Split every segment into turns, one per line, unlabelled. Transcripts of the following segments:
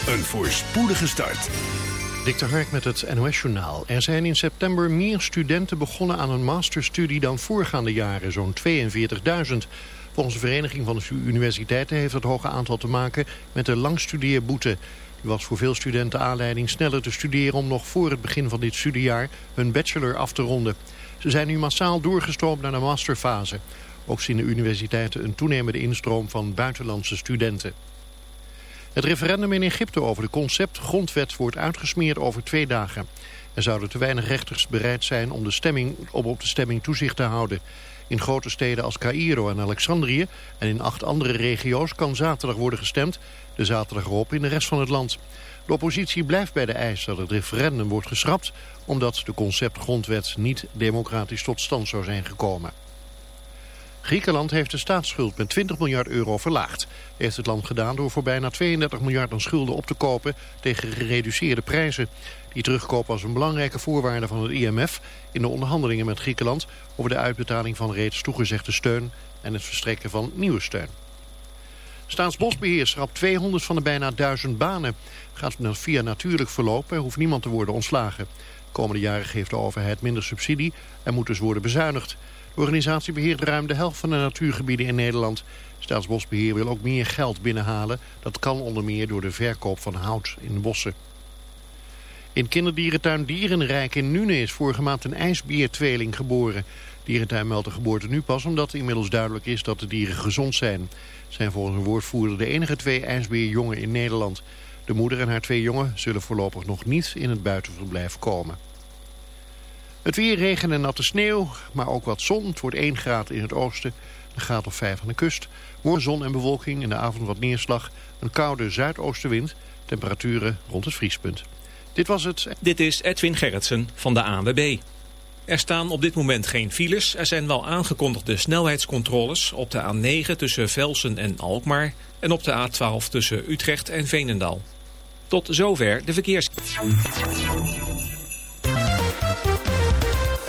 een voorspoedige start.
Dik Hark met het NOS-journaal. Er zijn in september meer studenten begonnen aan een masterstudie dan voorgaande jaren, zo'n 42.000. Volgens de Vereniging van de Universiteiten heeft het hoge aantal te maken met de langstudeerboete. Die was voor veel studenten aanleiding sneller te studeren om nog voor het begin van dit studiejaar hun bachelor af te ronden. Ze zijn nu massaal doorgestroomd naar de masterfase. Ook zien de universiteiten een toenemende instroom van buitenlandse studenten. Het referendum in Egypte over de concept-grondwet wordt uitgesmeerd over twee dagen. Er zouden te weinig rechters bereid zijn om, de stemming, om op de stemming toezicht te houden. In grote steden als Cairo en Alexandrië en in acht andere regio's kan zaterdag worden gestemd. De zaterdag erop in de rest van het land. De oppositie blijft bij de eis dat het referendum wordt geschrapt... omdat de concept-grondwet niet democratisch tot stand zou zijn gekomen. Griekenland heeft de staatsschuld met 20 miljard euro verlaagd. Heeft het land gedaan door voor bijna 32 miljard aan schulden op te kopen tegen gereduceerde prijzen. Die terugkoop was een belangrijke voorwaarde van het IMF in de onderhandelingen met Griekenland over de uitbetaling van reeds toegezegde steun en het verstrekken van nieuwe steun. Staatsbosbeheer schrapt 200 van de bijna 1000 banen. Gaat via natuurlijk verloop, er hoeft niemand te worden ontslagen. komende jaren geeft de overheid minder subsidie en moet dus worden bezuinigd. De organisatie beheert ruim de helft van de natuurgebieden in Nederland. Staatsbosbeheer wil ook meer geld binnenhalen. Dat kan onder meer door de verkoop van hout in bossen. In kinderdierentuin Dierenrijk in Nune is vorige maand een ijsbeertweeling geboren. Dierentuin meldt de geboorte nu pas omdat inmiddels duidelijk is dat de dieren gezond zijn. Zijn volgens een woordvoerder de enige twee ijsbeerjongen in Nederland. De moeder en haar twee jongen zullen voorlopig nog niet in het buitenverblijf komen. Het weer, regen en natte sneeuw, maar ook wat zon. Het wordt 1 graad in het oosten, een graad of 5 aan de kust. Morgen zon en bewolking, in de avond wat neerslag. Een koude zuidoostenwind, temperaturen rond het vriespunt. Dit was het.
Dit is Edwin Gerritsen van de ANWB. Er staan op dit moment geen files. Er zijn wel aangekondigde snelheidscontroles op de A9 tussen Velsen en Alkmaar... en op de A12 tussen Utrecht en Veenendaal. Tot zover de verkeers...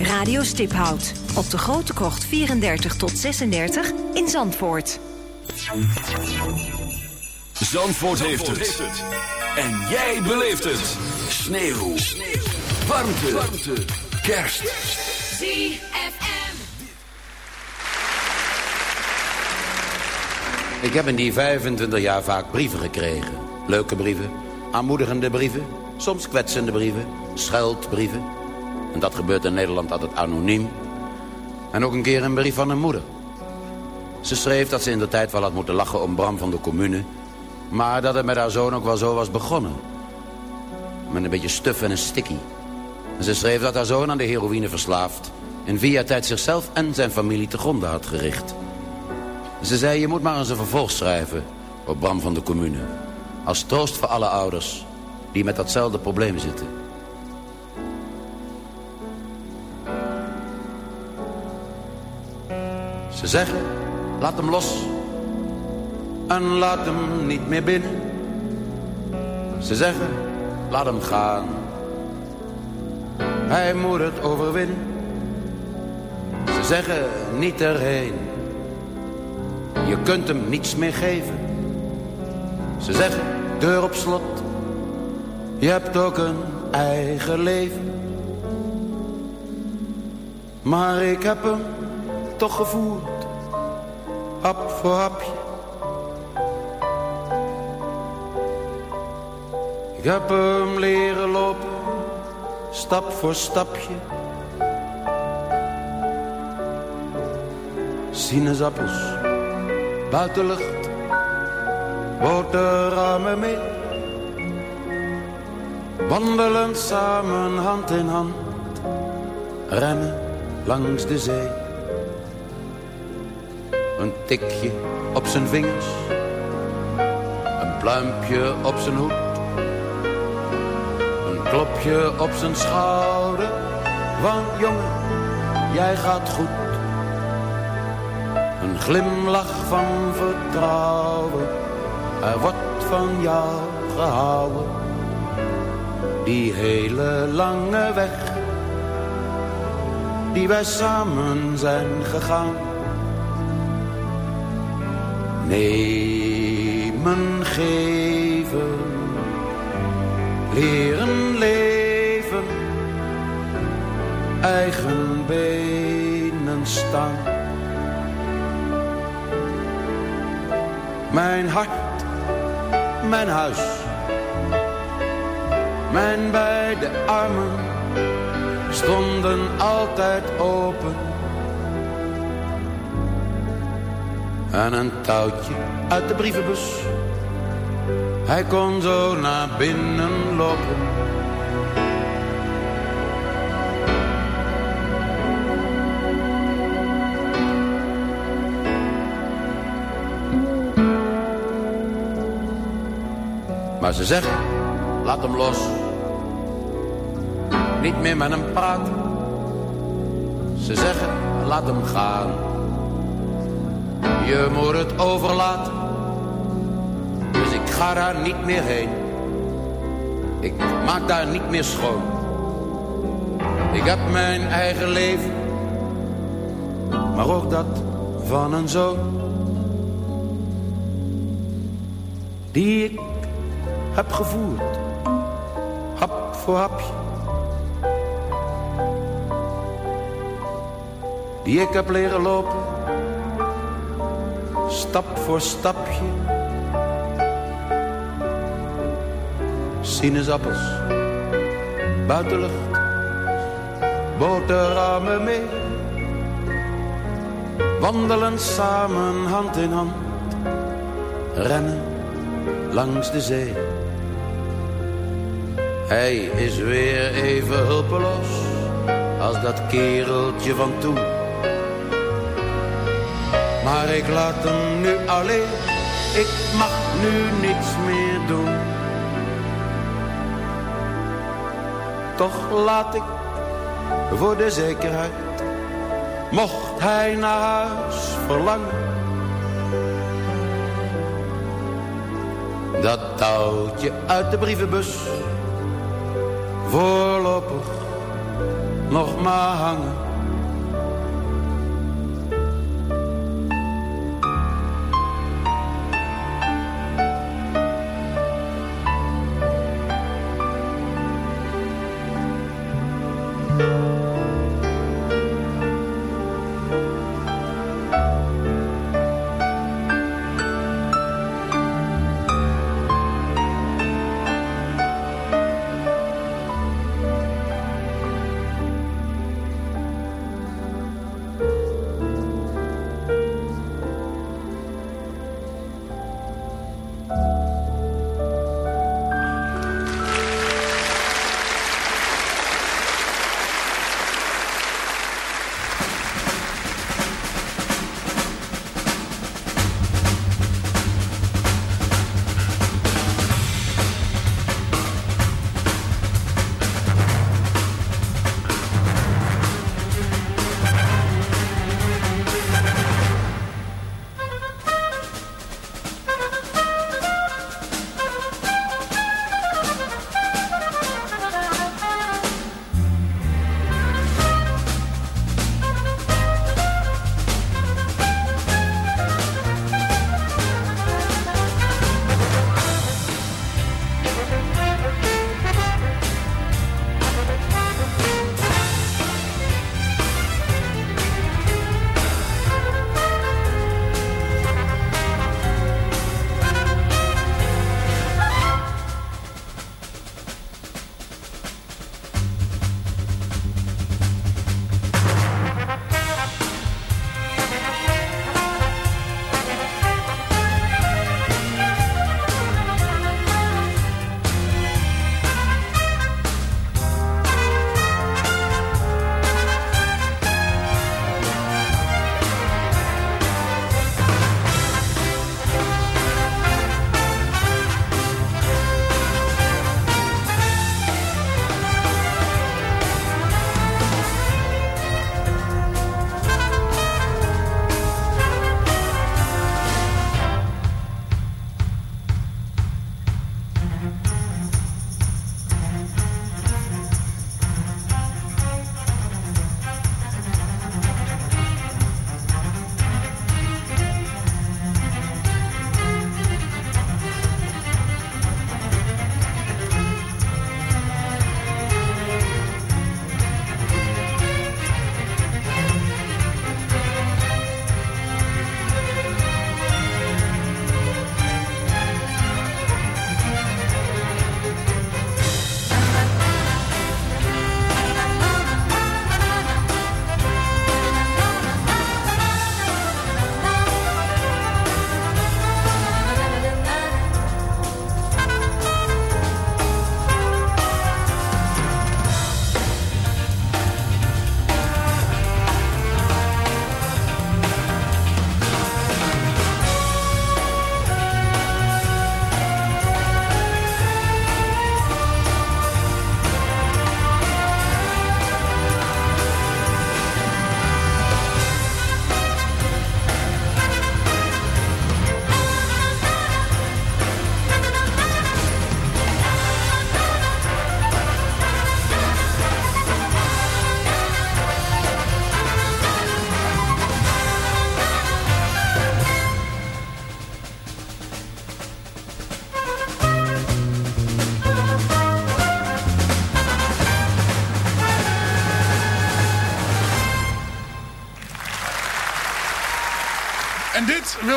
Radio Stiphout op de Grote Krocht 34 tot 36 in Zandvoort.
Zandvoort, heeft, het. En jij beleeft het. Sneeuw. Warmte. Warmte. Kerst.
ZFM.
Ik heb in die 25 jaar vaak brieven gekregen. Leuke brieven, aanmoedigende brieven, soms kwetsende brieven, scheldbrieven. En dat gebeurt in Nederland altijd anoniem. En ook een keer een brief van een moeder. Ze schreef dat ze in de tijd wel had moeten lachen om Bram van de commune... maar dat het met haar zoon ook wel zo was begonnen. Met een beetje stuf en een sticky. En ze schreef dat haar zoon aan de heroïne verslaafd... vier jaar tijd zichzelf en zijn familie te gronden had gericht... Ze zei, je moet maar eens een vervolg schrijven op Bram van de Commune. Als troost voor alle ouders die met datzelfde probleem zitten. Ze zeggen, laat hem los. En laat hem niet meer binnen. Ze zeggen, laat hem gaan. Hij moet het overwinnen. Ze zeggen, niet erheen je kunt hem niets meer geven. Ze zeggen, deur op slot, je hebt ook een eigen leven. Maar ik heb hem toch gevoerd, hap voor hapje. Ik heb hem leren lopen, stap voor stapje. Sinaasappels, buitenlucht, boterhammen mee. Wandelen samen hand in hand, rennen langs de zee. Een tikje op zijn vingers, een pluimpje op zijn hoed. Een klopje op zijn schouder, van jongen, jij gaat goed. Een glimlach van vertrouwen, er wordt van jou gehouden. Die hele lange weg, die wij samen zijn gegaan. Nemen, geven, leren leven, eigen benen staan. Mijn hart, mijn huis, mijn beide armen stonden altijd open. En een touwtje uit de brievenbus, hij kon zo naar binnen lopen. Maar ze zeggen, laat hem los. Niet meer met hem praten. Ze zeggen, laat hem gaan. Je moet het overlaten. Dus ik ga daar niet meer heen. Ik maak daar niet meer schoon. Ik heb mijn eigen leven. Maar ook dat van een zoon. Die ik heb gevoerd. Hap voor hapje. Die ik heb leren lopen. Stap voor stapje. Sinaasappels. Buitenlucht. Boterhammen mee. Wandelen samen hand in hand. Rennen langs de zee. Hij is weer even hulpeloos als dat kereltje van toen. Maar ik laat hem nu alleen, ik mag nu niets meer doen. Toch laat ik voor de zekerheid, mocht hij naar huis verlangen. Dat touwtje uit de brievenbus voorlopig nog maar hangen.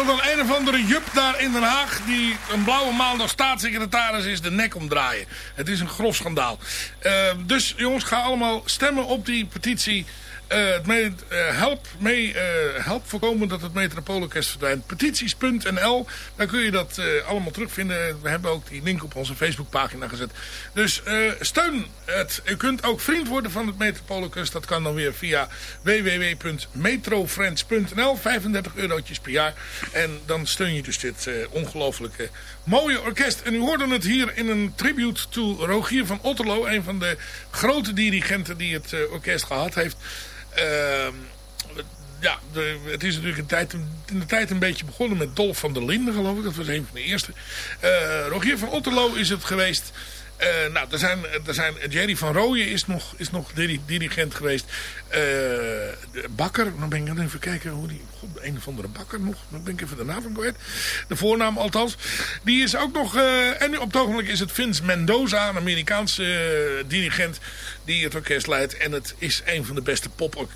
Dan een of andere jup daar in Den Haag... die een blauwe maandag staatssecretaris is, de nek omdraaien. Het is een grof schandaal. Uh, dus jongens, ga allemaal stemmen op die petitie... Mee, uh, help, mee, uh, help voorkomen dat het Metropoolorkest verdwijnt. Petities.nl, daar kun je dat allemaal terugvinden. We hebben ook die link op onze Facebookpagina gezet. Dus steun het. U kunt ook vriend worden van het Metropoolorkest. Dat kan dan weer via www.metrofriends.nl. 35 eurotjes per jaar. En dan steun je dus dit ongelooflijke mooie orkest. En u hoorde het hier in een tribute to Rogier van Otterlo. Een van de grote dirigenten die het orkest gehad heeft. Uh, ja, het is natuurlijk in, tijd, in de tijd een beetje begonnen met Dolf van der Linden, geloof ik. Dat was een van de eerste. Uh, Rogier van Otterlo is het geweest. Uh, nou, er zijn, er zijn, Jerry van Rooyen is nog, is nog dirigent geweest. Uh, Bakker, dan ben ik even kijken hoe die... God, een of andere Bakker nog. Dan ben ik even de naam van kwijt. De voornaam althans. Die is ook nog... Uh, en op het ogenblik is het Vince Mendoza, een Amerikaanse dirigent... die het orkest leidt. En het is een van de beste pop,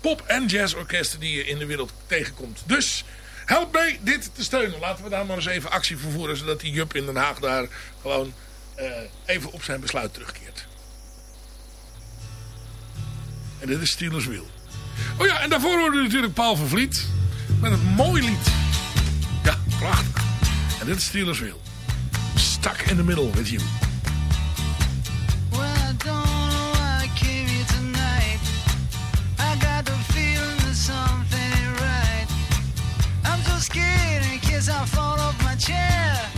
pop- en jazzorkesten die je in de wereld tegenkomt. Dus... Help mee dit te steunen. Laten we daar maar eens even actie voor voeren. Zodat die Jup in Den Haag daar gewoon even op zijn besluit terugkeert. En dit is Steelers Wheel. Oh ja, en daarvoor hoorde natuurlijk Paul van Vliet. Met een mooi lied. Ja, prachtig. En dit is Steelers Wheel. Stuck in the middle with you.
Scared in case I fall off my chair.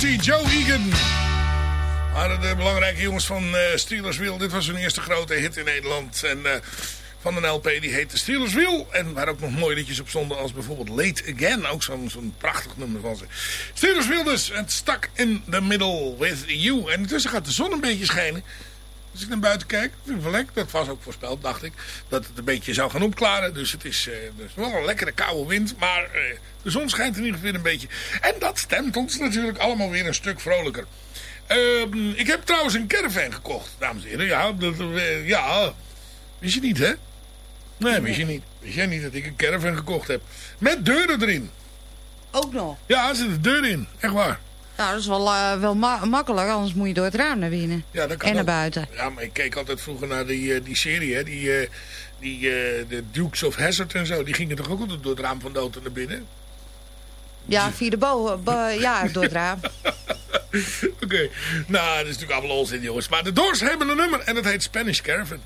Joe Egan. De belangrijke jongens van eh, Steelers Wheel. Dit was hun eerste grote hit in Nederland. En eh, van een LP die heette Steelers Wheel. En waar ook nog mooie liedjes op stonden als bijvoorbeeld Late Again. Ook zo'n zo'n prachtig nummer van ze. Steelers Wheel dus. En stuck in the middle with you. En intussen gaat de zon een beetje schijnen. Als ik naar buiten kijk, vind ik wel lekker. Dat was ook voorspeld, dacht ik. Dat het een beetje zou gaan opklaren. Dus het is, eh, dus wel een lekkere koude wind. Maar eh, de zon schijnt in ieder geval weer een beetje. En dat stemt ons natuurlijk allemaal weer een stuk vrolijker. Ehm, ik heb trouwens een caravan gekocht, dames en heren. Ja, dat, eh, ja. wist je niet, hè? Nee, wist je niet. Wist jij niet dat ik een caravan gekocht heb? Met deuren erin.
Ook nog.
Ja, er zit een deur in. Echt waar.
Nou, dat is wel, eh, wel ma makkelijk, anders moet je door het raam naar binnen.
Ja, dat kan
en naar
ook.
buiten.
Ja, maar ik keek altijd vroeger naar die, eh, die serie, hè. Die, eh, die de Dukes of Hazzard en zo. Die gingen toch ook altijd door het raam van dood naar binnen?
Ja, via de bo, bo- ja, door het raam.
Oké. Nou, dat is natuurlijk allemaal onzin, jongens. Maar de Doors hebben een nummer en dat heet Spanish Caravan.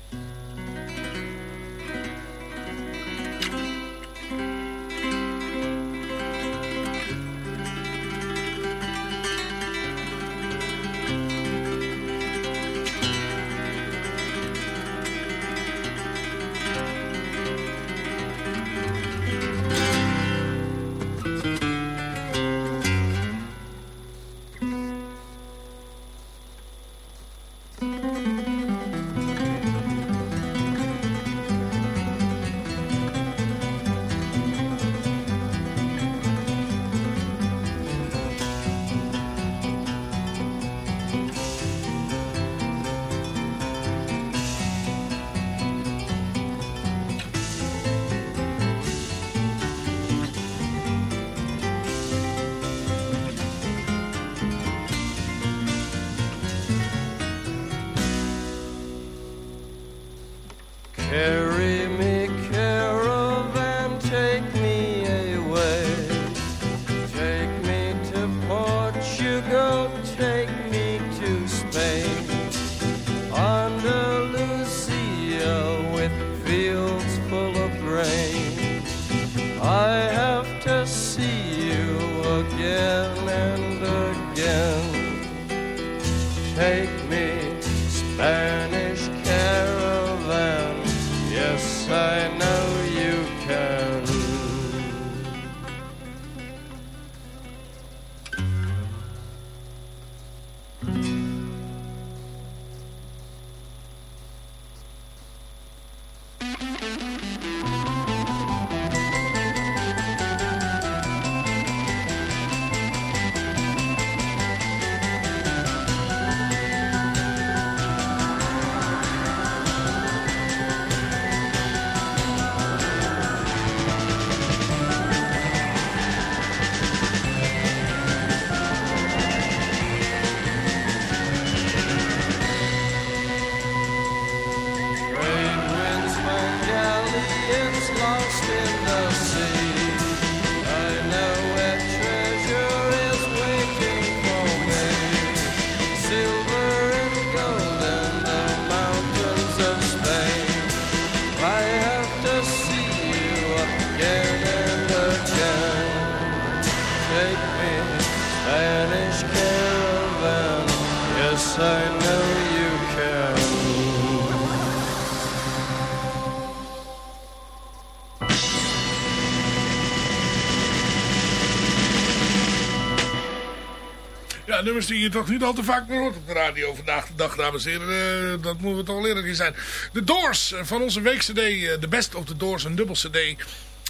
Je toch niet al te vaak meer hoort op de radio vandaag de dag, dames en heren. Eh, dat moeten we toch eerlijk in zijn. De Doors eh, van onze week-cd, eh, de Best of the Doors, een dubbel cd.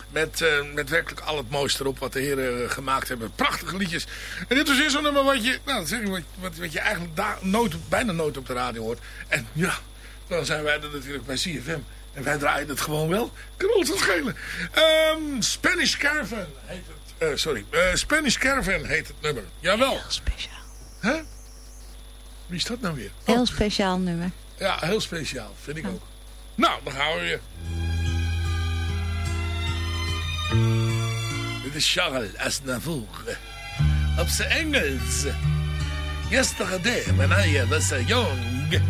Met, met werkelijk al het mooiste erop wat de heren gemaakt hebben. Prachtige liedjes. En dit was weer zo'n nummer wat je, nou, dat zeg wat, wat, wat je eigenlijk nooit, bijna nooit op de radio hoort. En ja, dan zijn wij er natuurlijk bij CFM. En wij draaien het gewoon wel. Kan ons het schelen. Ehm, Spanish Caravan heet het. sorry, Spanish Caravan heet het nummer. Jawel.
Speciaal.
Hè? Wie is dat nou weer?
Heel speciaal nummer.
Ja, heel speciaal. Vind ik ook. Nou, dan gaan we weer. Dit is Charles Aznavour. Op zijn Engels. Yesterday, when I was a young.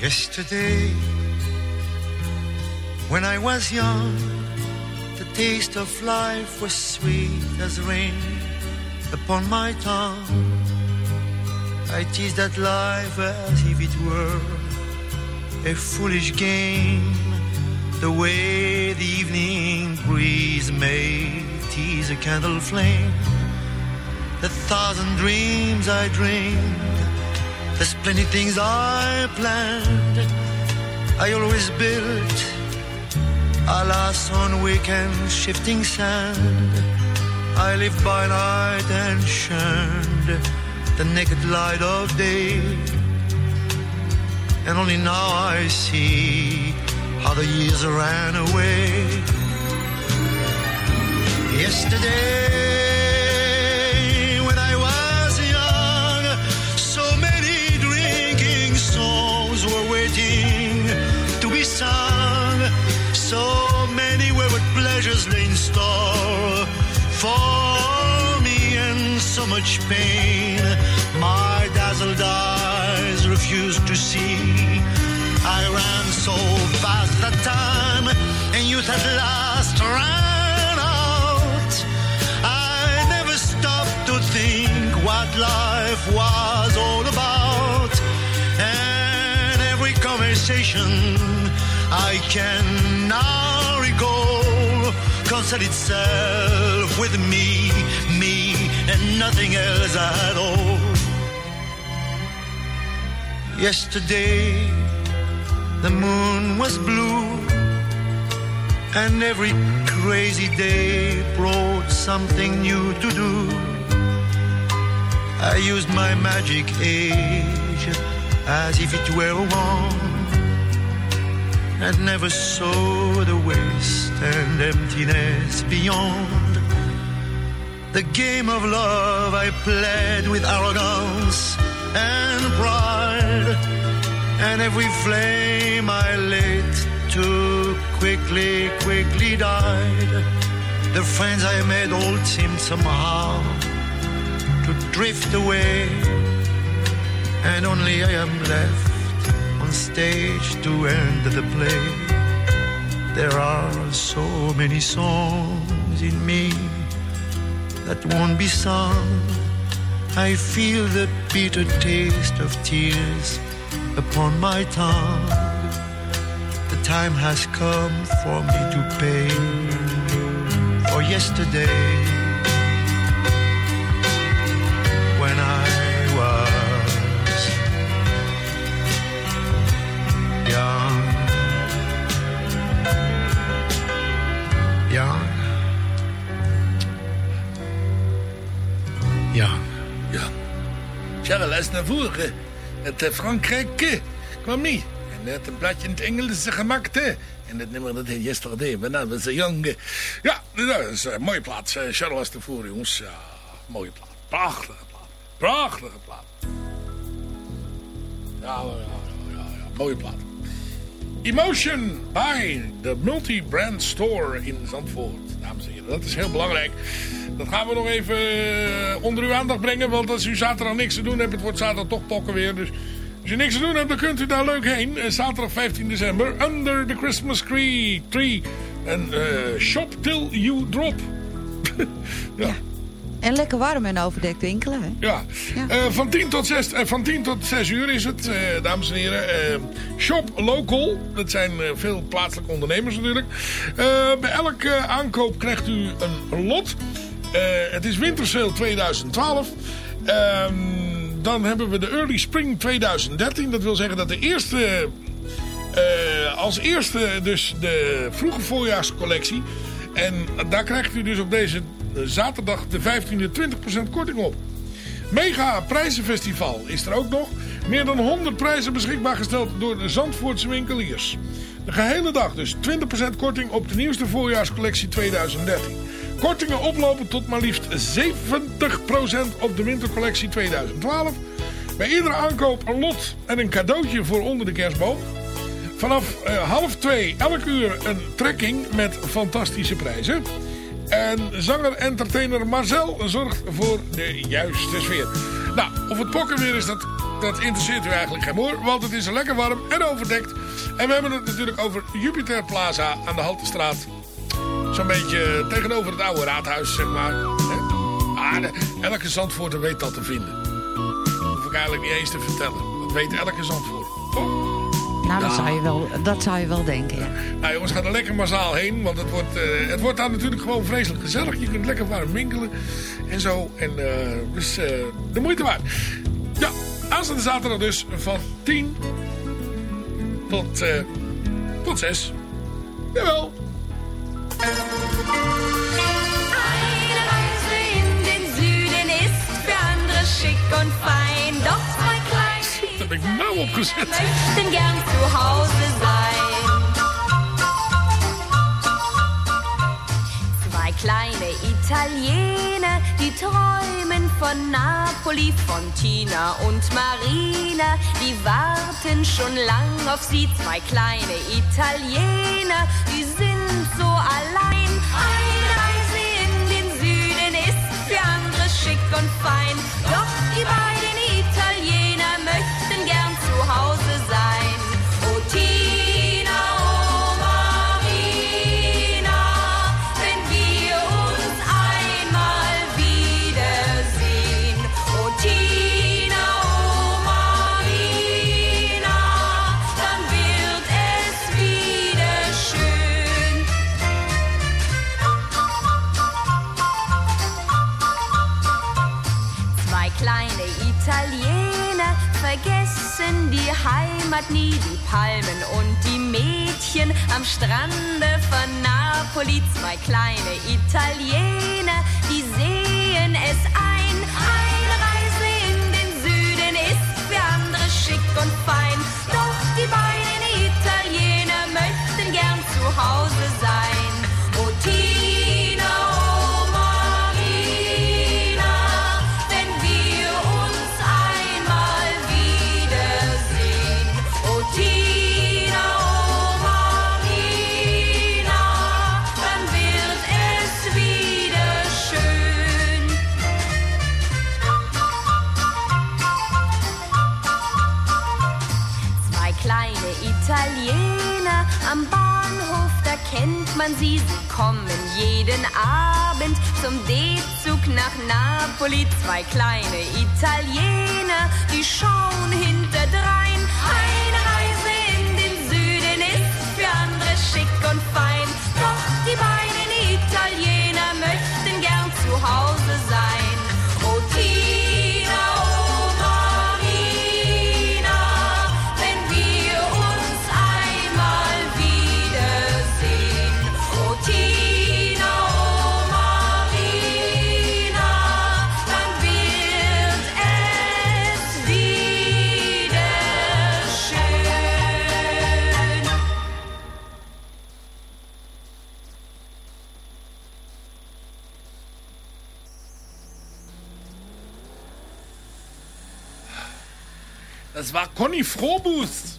Yesterday, when I was young, the taste of life was sweet as rain upon my tongue. I tease that life as if it were a foolish game, the way the evening breeze may tease a candle flame. The thousand dreams I dreamed There's plenty things I planned. I always built alas on weekend shifting sand. I live by night and shunned the naked light of day. And only now I see how the years ran away. Yesterday, when I was young, so many drinking songs were waiting to be sung. So many wayward pleasures lay in store for much pain my dazzled eyes refused to see. I ran so fast that time, and youth at last ran out. I never stopped to think what life was all about. And every conversation I can now recall concerned itself with me, nothing else at all. Yesterday, the moon was blue, and every crazy day brought something new to do. I used my magic age as if it were a wand, and never saw the waste and emptiness beyond. The game of love I played with arrogance and pride, and every flame I lit too quickly, quickly died. The friends I made all seemed somehow to drift away, and only I am left on stage to end the play. There are so many songs in me that won't be sung. I feel the bitter taste of tears upon my tongue. The time has come for me to pay for yesterday when I was young. Young.
Ja.
Ja. Charles Navour, het eh, Frankrijk eh, kwam niet. En het een plaatje in het Engels gemaakt. hè. En het nummer dat heet Yesterday, but I was young. eh. Ja, dat is een mooie plaat. eh, Charles Navour, jongens. Ja, mooie plaat. Prachtige plaat. Prachtige plaat. Ja, ja, ja, ja, ja, mooie plaat. Emotion by de Multi-Brand Store in Zandvoort. Dames en heren, dat is heel belangrijk. Dat gaan we nog even eh, onder uw aandacht brengen. Want als u zaterdag niks te doen hebt, het wordt zaterdag toch pokken weer. Dus als u niks te doen hebt, dan kunt u daar leuk heen. Eh, zaterdag 15 december, Under the Christmas Tree. En eh, shop till you drop. ja.
En lekker warm en overdekt winkelen, hè?
Ja, Eh, van, 10 tot 6, eh, van 10 tot 6 uur is het, eh, dames en heren. Shop Local. Dat zijn veel plaatselijke ondernemers natuurlijk. Bij elke aankoop krijgt u een lot. Het is wintersale 2012. Ehm, dan hebben we de Early Spring 2013. Dat wil zeggen dat de eerste... als eerste dus de vroege voorjaarscollectie. En daar krijgt u dus op deze zaterdag de 15e 20% korting op. Mega Prijzenfestival is er ook nog. Meer dan 100 prijzen beschikbaar gesteld door de Zandvoortse winkeliers. De gehele dag dus 20% korting op de nieuwste voorjaarscollectie 2013. Kortingen oplopen tot maar liefst 70% op de wintercollectie 2012. Bij iedere aankoop een lot en een cadeautje voor onder de kerstboom. Vanaf eh, half twee elk uur een trekking met fantastische prijzen. En zanger-entertainer Marcel zorgt voor de juiste sfeer. Nou, of het pokken weer is, dat, dat interesseert u eigenlijk geen moer. Want het is er lekker warm en overdekt. En we hebben het natuurlijk over Jupiter Plaza aan de Haltestraat. Zo'n beetje tegenover het oude raadhuis, zeg maar. Hè? Ah, de- elke Zandvoorter weet dat te vinden. hoef ik eigenlijk niet eens te vertellen. Dat weet elke Zandvoorter.
Nou, dat, zou je wel, dat zou je wel denken, ja.
Nou jongens, ga er lekker massaal heen. Want het wordt, eh, het wordt daar natuurlijk gewoon vreselijk gezellig. Je kunt lekker warm winkelen en zo. En eh, dus eh, de moeite waard. Ja, Aanstaande zaterdag dus van 10 tot, eh, tot 6. Jawel.
Eine Reise in den Süden ist für andere schick und fein. Doch zwei kleine
heb ik nou opgezet.
möchten gern Italiener, die träumen von Napoli, von Tina und Marina. Die warten schon lang auf sie, zwei kleine Italiener, die sind so allein. Eine Reise in den Süden ist für andere schick und fein. Doch Heimat nie, die Palmen und die Mädchen am Strande von Napoli. Zwei kleine Italiener, die sehen es ein. Jeden Abend zum D-Zug nach Napoli. Zwei kleine Italiener, die schauen hinterdrein. Eine
Das war Conny Frohbus.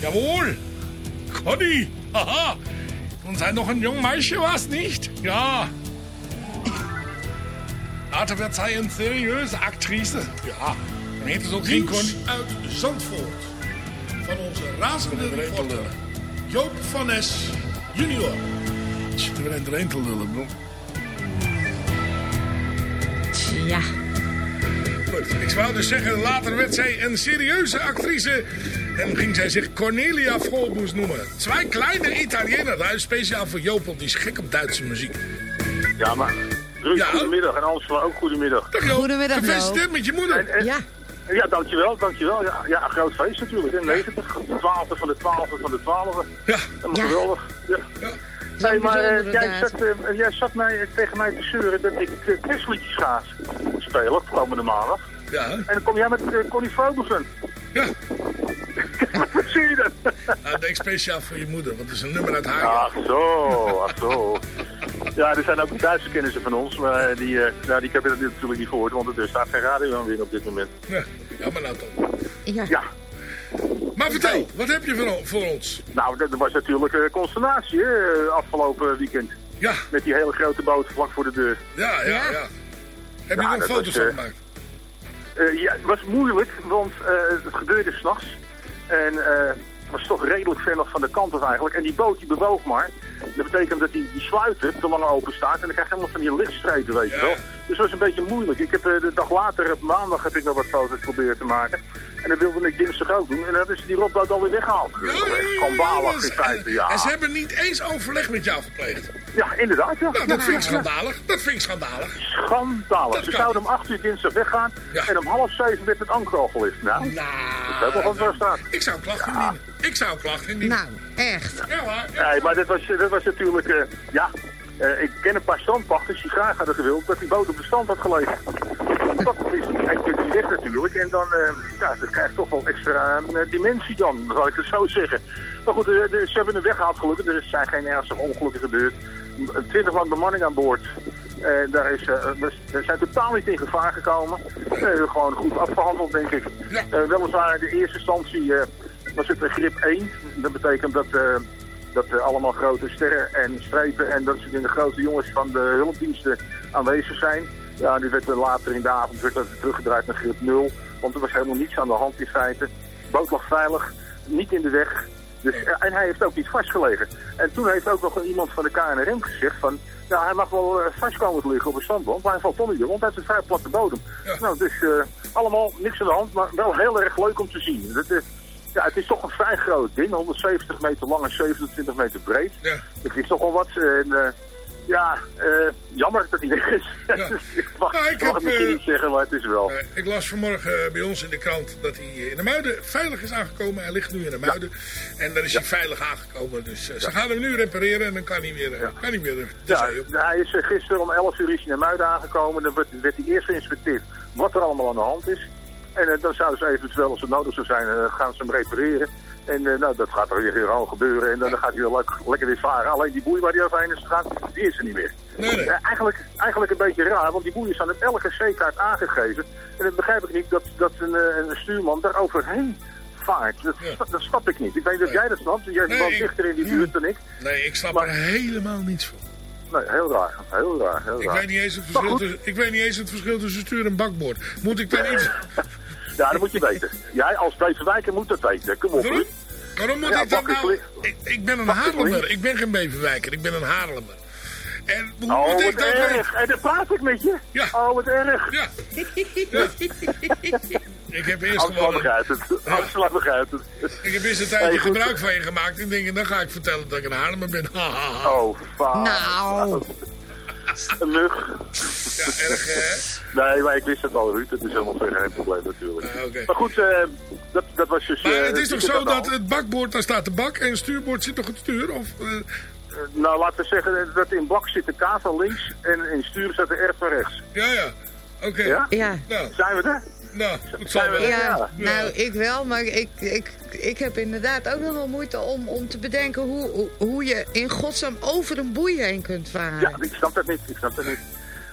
Jawohl. Conny. Haha. Und sei noch ein junger Meisje was nicht? Ja. Later werd zij een serieuze actrice. Ja. Dan heette ze ook geen
Nieuws
Conny.
uit Zandvoort. Van onze razende reporter Joop van Nes junior.
Er bent er een te lullen, bro.
Ja.
Goed, ik wou dus zeggen, later werd zij een serieuze actrice. En ging zij zich Cornelia Frohbus noemen. Twee kleine Italiënen. Dat is speciaal voor Joop, want die is gek op Duitse muziek.
Ja, maar Ruud, goedemiddag. En Angela ook goedemiddag.
Dag Joop.
Goedemiddag,
Gefeliciteerd met je moeder.
En- en-
Ja.
Ja, dankjewel, dankjewel. Ja, ja, een groot feest natuurlijk. hè. 90, 12 van de 12 van de 12.
Ja.
Helemaal
Ja.
geweldig. Ja.
Ja.
Nee, maar eh, jij, zat, eh, jij zat mij, tegen mij te zeuren dat ik uh, ga spelen komende maandag.
Ja.
En dan kom jij met uh, Connie Frobussen.
Ja.
Wat zie je dan?
Nou, denk speciaal voor je moeder, want het is een nummer uit haar.
Ach zo, ach zo. Ja, er zijn ook Duitse kennissen van ons, maar die, eh, nou, die heb je natuurlijk niet gehoord, want er staat geen radio aan weer op dit moment.
Ja, jammer nou toch.
Ja.
Ja,
Maar vertel, wat heb je voor, voor ons?
nou, dat was natuurlijk eh, consternatie hè, afgelopen weekend.
Ja,
Met die hele grote boot vlak voor de deur.
ja, ja,
Ja.
ja. Heb je
Ja,
er nog foto's
was,
van
eh,
gemaakt?
Eh, ja, het was moeilijk, want eh, het gebeurde s'nachts. En eh, het was toch redelijk ver nog van de kant af eigenlijk. En die boot die bewoog maar. Dat betekent dat die, die sluiter te lang open staat. En dan krijg je helemaal van die lichtstrepen, weet je
Ja.
wel. Dus dat was een beetje moeilijk. Ik heb eh, de dag later, op maandag, heb ik nog wat foto's proberen te maken. En dat wilde ik dinsdag ook doen. En dan hebben ze die rotboot alweer weggehaald. Schandalig in feite, ja.
En ze hebben niet eens overleg met jou gepleegd.
Ja, inderdaad. Ja.
Nou, dat vind ik schandalig. Dat vind ik schandalig.
Schandalig.
Dat
Ze zouden om 8 uur dinsdag weggaan en om half zeven werd het anker al gelicht. Nou,
Nou,
dat is nog wat er staat.
ik zou klacht indienen. Ik zou klacht indienen.
Nou, echt.
Ja, waar.
Nee, maar dat was, dat was natuurlijk, eh, ja, eh, ik ken een paar strandpachters die graag hadden gewild dat die boot op de strand had gelegen. Dat is niet weg natuurlijk en dan, eh, ja, dat krijgt toch wel extra eh, dimensie dan, zal ik het zo zeggen. Maar goed, de- ze hebben hem weggehaald gelukkig, er zijn geen ernstige ongelukken gebeurd. Een twintig man bemanning aan boord. En daar is, eh, we zijn totaal niet in gevaar gekomen. Gewoon goed afgehandeld, denk ik. Weliswaar in de eerste instantie was het een grip 1. Dat betekent dat, dat er allemaal grote sterren en strepen en dat soort dingen, grote jongens van de hulpdiensten aanwezig zijn. Ja, die werd er later in de avond werd dat teruggedraaid naar grip 0. Want er was helemaal niets aan de hand in feite. De boot lag veilig, niet in de weg. Dus, en hij heeft ook niet vastgelegen. En toen heeft ook nog iemand van de KNRM gezegd van... Nou, hij mag wel eh, vast komen te liggen op een standband, maar hij valt toch niet door, want hij heeft een vrij platte bodem. Nou, dus eh, allemaal niks aan de hand, maar wel heel erg leuk om te zien. Dat, eh, ja, het is toch een vrij groot ding, 170 meter lang en 27 meter breed.
Ja.
Het is toch wel wat. En, eh, ja, eh, jammer dat hij weg is. ik mag,
Nou, ik
mag
heb,
het misschien
eh,
niet zeggen, maar het is wel.
Ik las vanmorgen bij ons in de krant dat hij in de Muiden veilig is aangekomen. Hij ligt nu in de Muiden. En daar is hij veilig aangekomen. Dus ze gaan hem nu repareren en dan kan hij weer, kan hij weer de
Ja, hij is gisteren om 11 uur is hij naar Muiden aangekomen. Dan werd, werd hij eerst geïnspecteerd wat er allemaal aan de hand is. En eh, dan zouden ze eventueel, als het nodig zou zijn, eh, gaan ze hem repareren. En eh, nou, dat gaat er weer gewoon gebeuren. En dan, dan gaat hij weer leuk, lekker weer varen. Alleen die boei waar hij overheen is gegaan, die is er niet meer.
Nee, nee.
Eigenlijk, eigenlijk een beetje raar, want die boeien staan op elke zeekaart aangegeven. En dan begrijp ik niet dat, dat een, een stuurman daar overheen vaart. Dat, dat snap ik niet. Ik weet dat jij dat snapt. Jij woont
ik-
dichter in die buurt dan ik.
Nee, ik snap
Maar-
er helemaal niets van.
Nee, heel raar. Heel raar. Heel
Ik
raar.
weet, niet eens het verschil tussen, ik weet niet eens het verschil tussen stuur en bakboord. Moet ik dan iets...
Ja, dat moet je weten. Jij als Beverwijker moet dat weten. Kom op,
Waarom?
Ruud.
Waarom moet
Ja,
ik dat nou... Ik, ik ben een Haarlemmer. Ik ben geen Beverwijker. Ik ben een Haarlemmer. En hoe
Oh,
moet ik dat
erg.
weten?
En dan praat ik met je.
Ja.
Oh, wat erg.
Ja. Ik heb eerst gewoon...
Alles begrijpt het.
Ik heb eerst een tijdje gebruik van je gemaakt. En denk, ik, dan ga ik vertellen dat ik een Haarlemmer ben.
Oh, vaar.
Nou.
Een mug.
Ja, erg hè?
Nee, maar ik wist het al, Ruud. Het is helemaal verder geen probleem natuurlijk.
Ah, oké.
Maar goed, eh, dat, dat was dus...
Maar
eh,
het is toch zo dat het bakboord, daar staat de bak en het stuurboord zit toch het stuur? Of, eh,
Nou, laten we zeggen dat in blok zit de kavel links en in stuur staat de R van rechts.
ja, ja. Oké.
Ja?
Ja.
Nou,
Zijn we er?
Nou, zal
we
wel.
Ja, nou, ik wel, maar ik, ik, ik heb inderdaad ook nog wel moeite om, om te bedenken hoe, hoe- je in godsnaam over een boei heen kunt varen.
Ja, ik snap dat niet. Ik snap dat niet.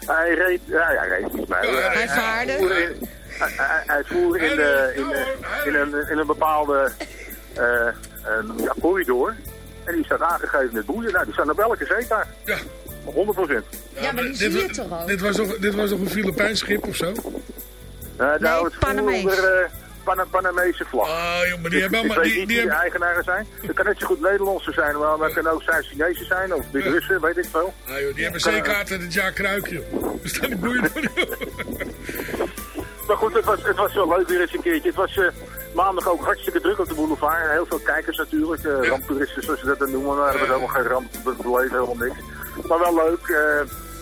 Hij reed, ja, ja, hij reed niet, maar
hij
Hij vaarde.
voer in, hij, hij- voer in, de, in, de- in, een, in een bepaalde eh, een, ja, corridor. En die staat aangegeven met boeien. Nou, die staan op elke zeekaart.
Ja.
100 procent.
Ja, maar die zie je toch ook?
Dit was toch, dit was toch een Filipijns schip of zo?
Uh, nou, het
Panamees.
uh, Pana Panamese vlag.
Ah, joh, maar die
ik,
hebben
ik
allemaal...
weet
Die,
niet
die
de
hebben,
eigenaren zijn. Het kan net zo goed Nederlandse zijn, maar het kan ook zijn Chinezen zijn of de Russen, weet ik veel.
ah, joh, die hebben
Kan-
zeekaarten het jaar kruik, joh. Staan die boeien door.
Maar goed, het was, het was wel leuk weer eens een keertje. Het was eh, maandag ook hartstikke druk op de boulevard. Heel veel kijkers natuurlijk. eh ramptoeristen zoals ze dat dan noemen. Maar er was helemaal geen ramp beleven, helemaal niks. Maar wel leuk. eh,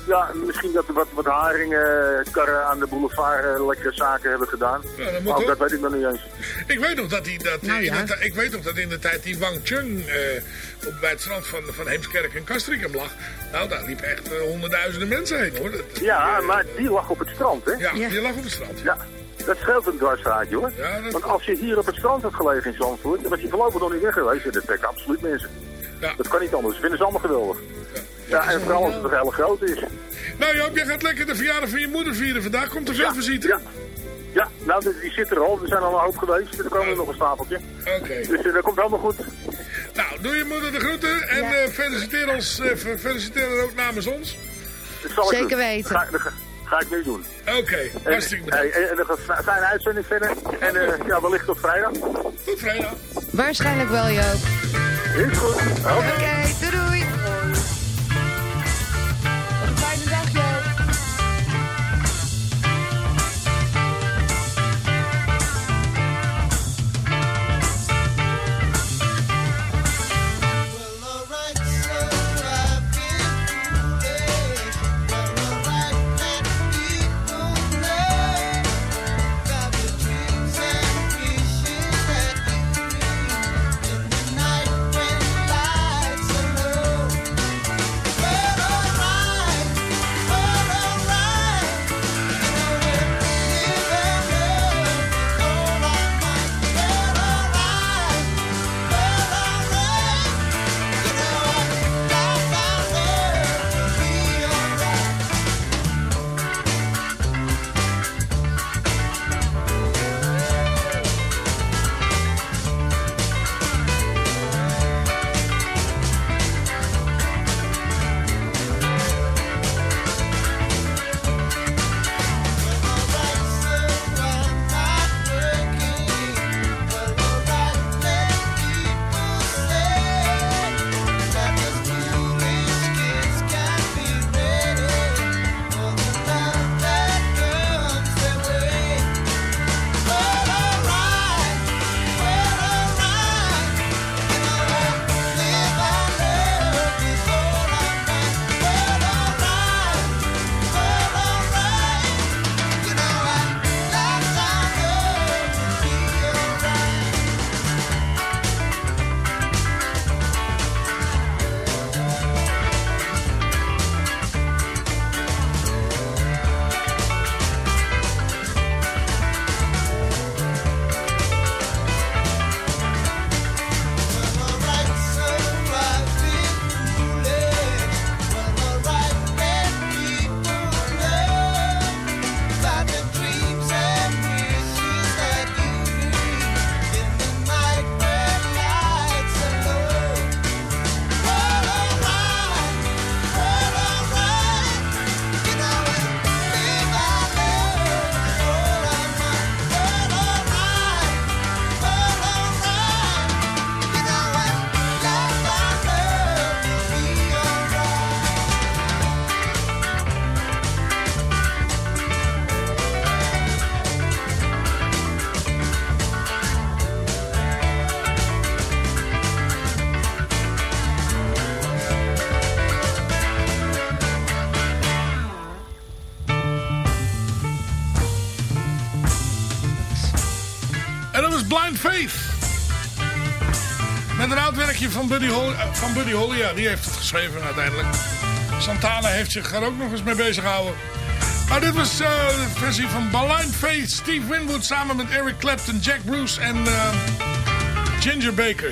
ja, misschien dat er wat, wat haringkarren aan de boulevard eh, lekkere zaken hebben gedaan.
Ja, dat moet
Maar ook
ook.
dat weet ik nog niet eens.
Ik weet nog dat, die, dat
Nou ja.
de, ik weet nog dat in de tijd die Wang Chung eh, op, bij het strand van, van Heemskerk en Castricum lag. Nou, daar liepen echt eh, honderdduizenden mensen heen, hoor. Dat-
Ja, maar die lag op het strand, hè?
Ja,
Ja.
die lag op het strand.
Ja, dat scheelt een dwarsstraatje hoor.
Ja,
Want als je hier op het strand had gelegen in Zandvoort, dan was je voorlopig nog niet weg geweest. Dat trekken absoluut mensen.
Ja.
Dat kan niet anders. Dat vinden ze allemaal geweldig. Ja, en vooral als het nog heel groot is.
Nou Joop, jij gaat lekker de verjaardag van je moeder vieren vandaag. Komt er veel visite?
Ja. Ja, nou, die, die zit er al. Er zijn al een hoop geweest. Er komen er nog een stapeltje.
Oké.
Dus eh, dat komt helemaal goed.
Nou, doe je moeder de groeten en
Ja.
eh, feliciteer, ons, eh, ver- feliciteer haar ook namens ons.
Dat zal ik
Zeker
doen.
weten.
Ga, ga, ga ik nu doen.
Oké,
En,
hartstikke bedankt.
en, en een fijne uitzending verder. En eh, ja, wellicht tot vrijdag.
Tot vrijdag.
Waarschijnlijk wel, Joop.
Is goed. Oké.
Oké, doei doei.
Eh, van Buddy Holly, ja, die heeft het geschreven uiteindelijk. Santana heeft zich er ook nog eens mee bezig gehouden. Maar dit was eh, de versie van Blind Faith. Steve Winwood samen met Eric Clapton, Jack Bruce en eh, Ginger Baker.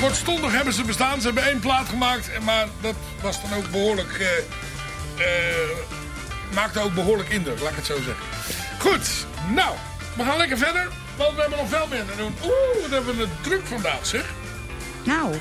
Kortstondig hebben ze bestaan. Ze hebben één plaat gemaakt. Maar dat was dan ook behoorlijk... eh, eh, maakte ook behoorlijk indruk, laat ik het zo zeggen. Goed, nou, we gaan lekker verder. Want we hebben nog veel meer te doen. Oeh, wat hebben we het druk vandaag, zeg.
Nou,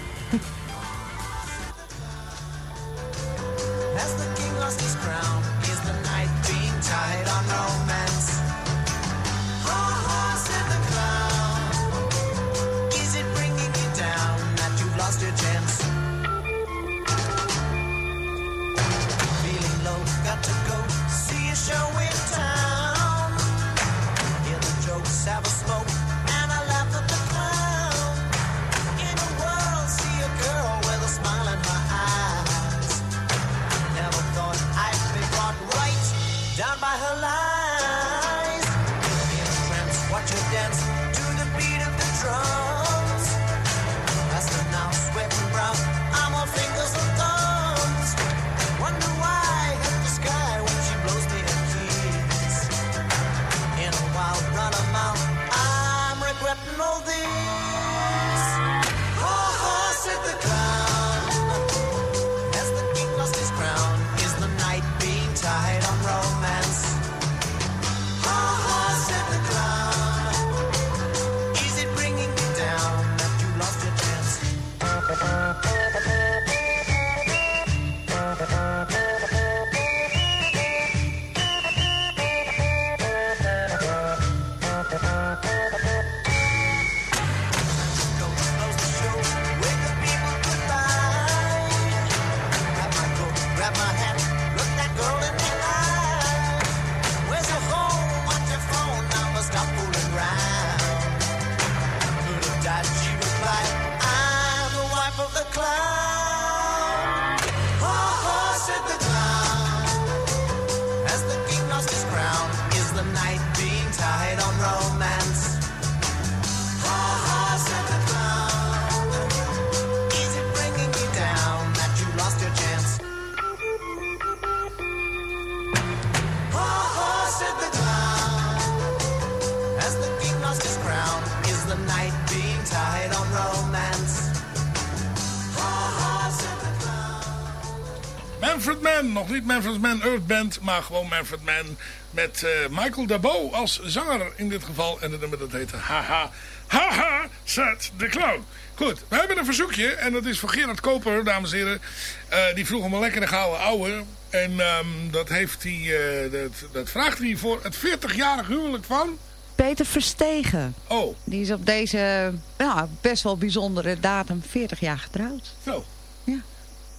Manfred Mann, nog niet Manfred Mann Earth Band, maar gewoon Manfred Mann met eh, Michael Dabo als zanger in dit geval. En het nummer dat heette Haha, Haha, zet de clown. Goed, we hebben een verzoekje en dat is van Gerard Koper, dames en heren. Eh, die vroeg om een lekkere gouden ouwe. En ehm, dat, heeft hij, eh, dat, dat vraagt hij voor het 40-jarig huwelijk van...
Peter Verstegen.
Oh.
Die is op deze ja, best wel bijzondere datum 40 jaar getrouwd.
Zo.
Ja.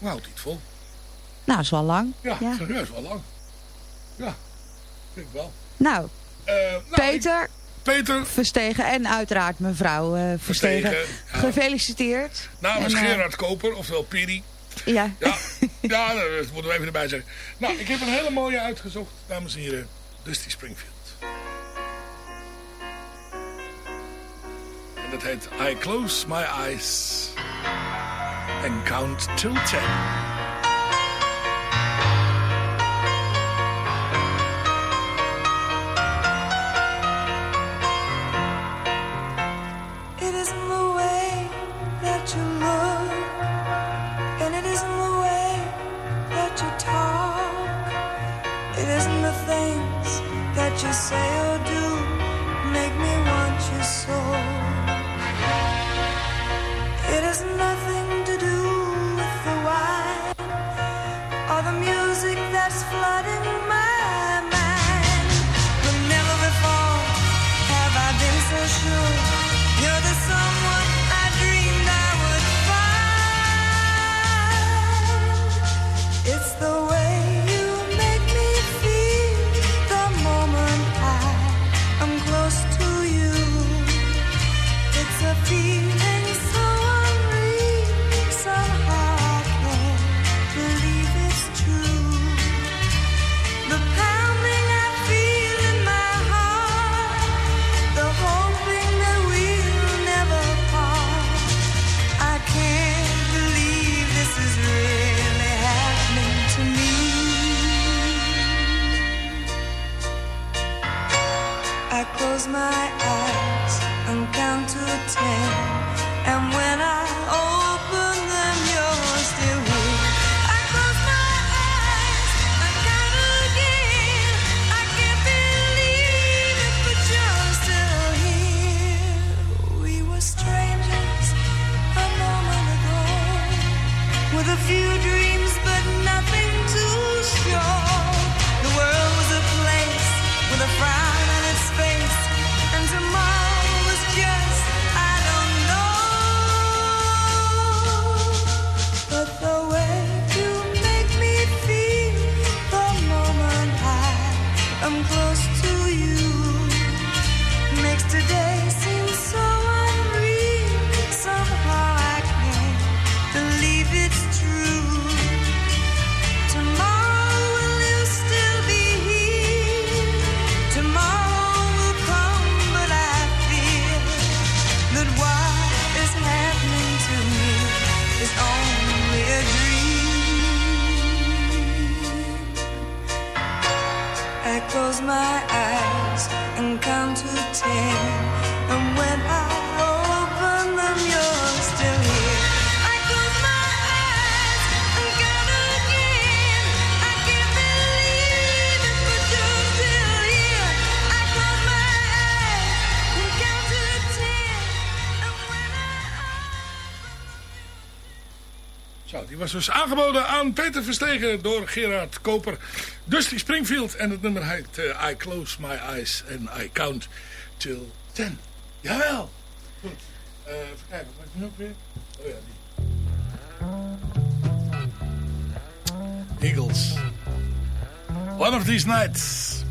Houdt hij het vol?
Nou, is wel lang.
Ja,
Ja.
serieus wel lang. Ja, vind ik wel.
Nou,
Eh, nou,
Peter,
Peter
Verstegen en uiteraard mevrouw eh, Verstegen.
Verstegen, ja.
Gefeliciteerd.
Namens
En, eh,
Gerard Koper, oftewel Piri.
Ja.
Ja, ja, dat moeten we even erbij zeggen. Nou, ik heb een hele mooie uitgezocht, dames en heren. Dusty Springfield. En dat heet I Close My Eyes and Count Till Ten.
close my eyes and count to ten.
Die was dus aangeboden aan Peter Verstegen door Gerard Koper. Dusty Springfield en het nummer heet eh, I Close My Eyes and I Count Till Ten. Jawel! Goed. Uh, even kijken, wat nu ook weer? Oh ja, die. Eagles. One of these nights...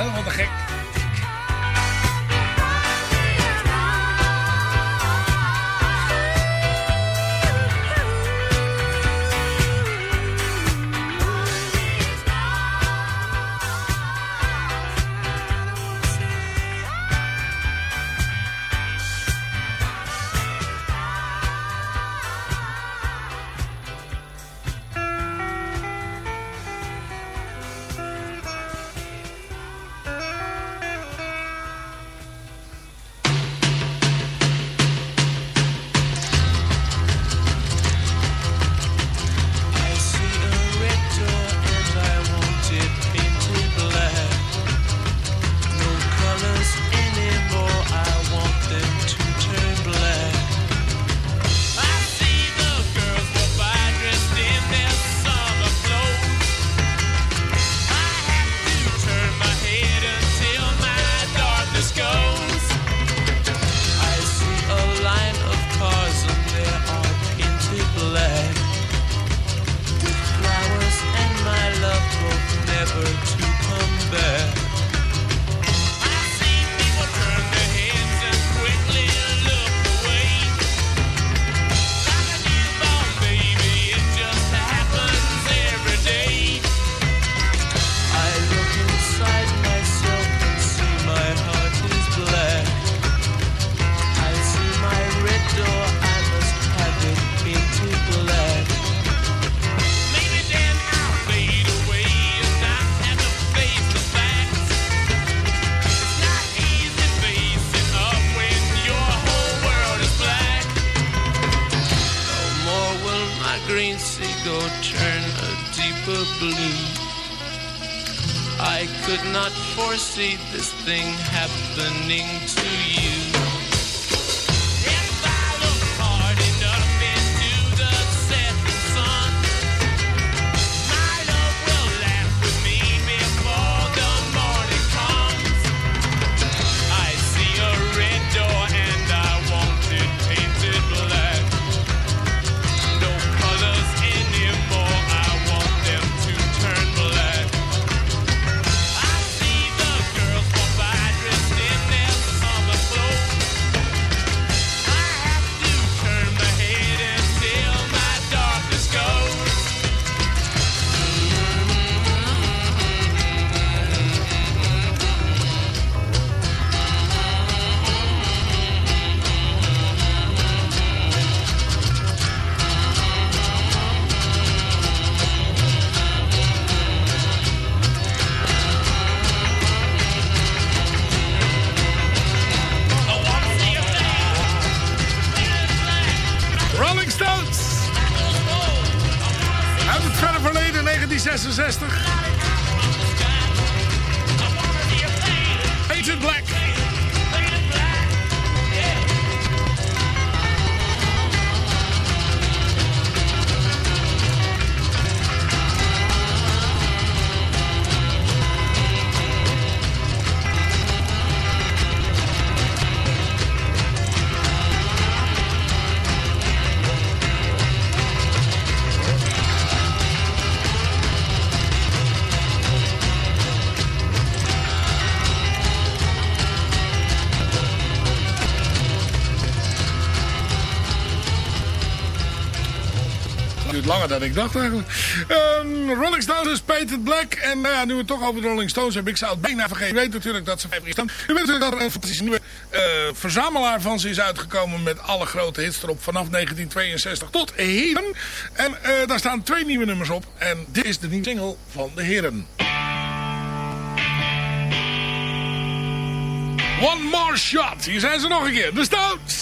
helemaal te gek. dan ik dacht eigenlijk. Ehm, Rolling Stones is Painted Black. En nou ja, nu we het toch over de Rolling Stones hebben, ik zou het bijna vergeten. U weet natuurlijk dat ze vijf. U weet natuurlijk dat er een fantastische nieuwe eh, verzamelaar van ze is uitgekomen met alle grote hits erop vanaf 1962 tot heden. En eh, daar staan twee nieuwe nummers op. En dit is de nieuwe single van de heren. One more shot. Hier zijn ze nog een keer. De Stones.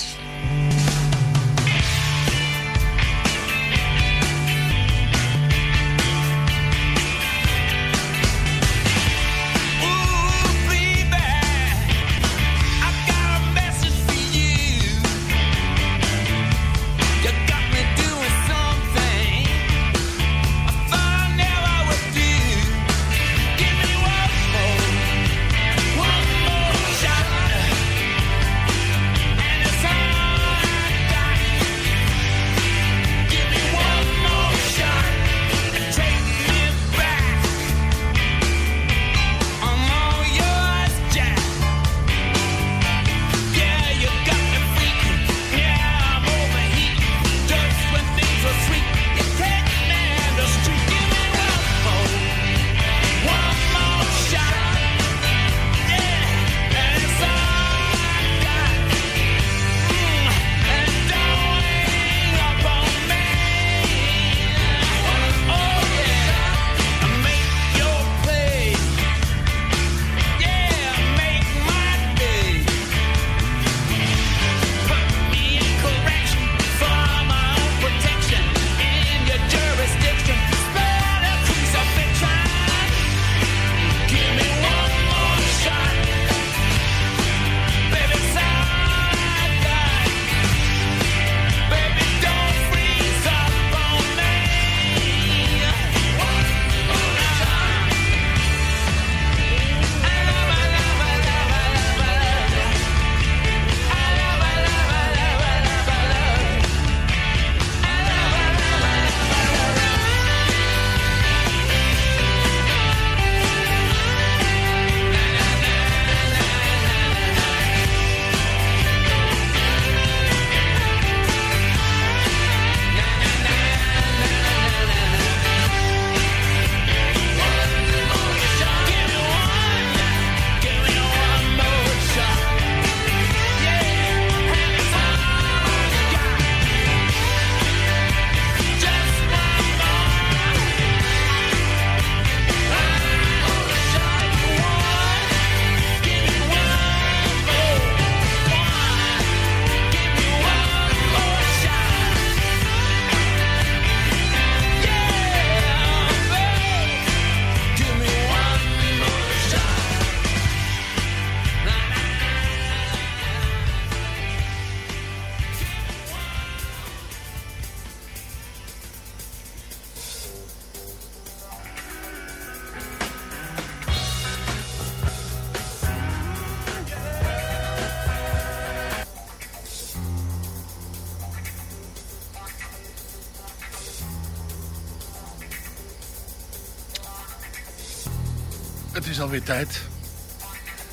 Tijd.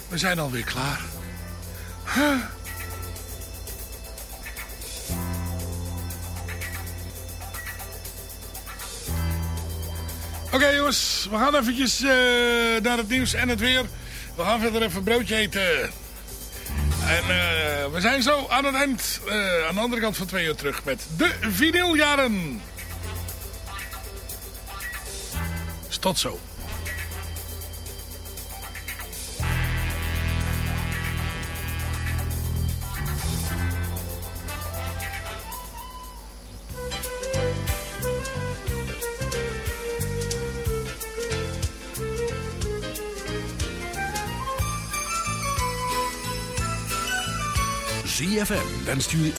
We zijn alweer klaar. Oké jongens, we gaan eventjes eh, naar het nieuws en het weer. We gaan verder even broodje eten. En eh, we zijn zo aan het eind, eh, aan de andere kant van twee uur terug met de vinyljaren. Dus tot zo.
ZFM wenst u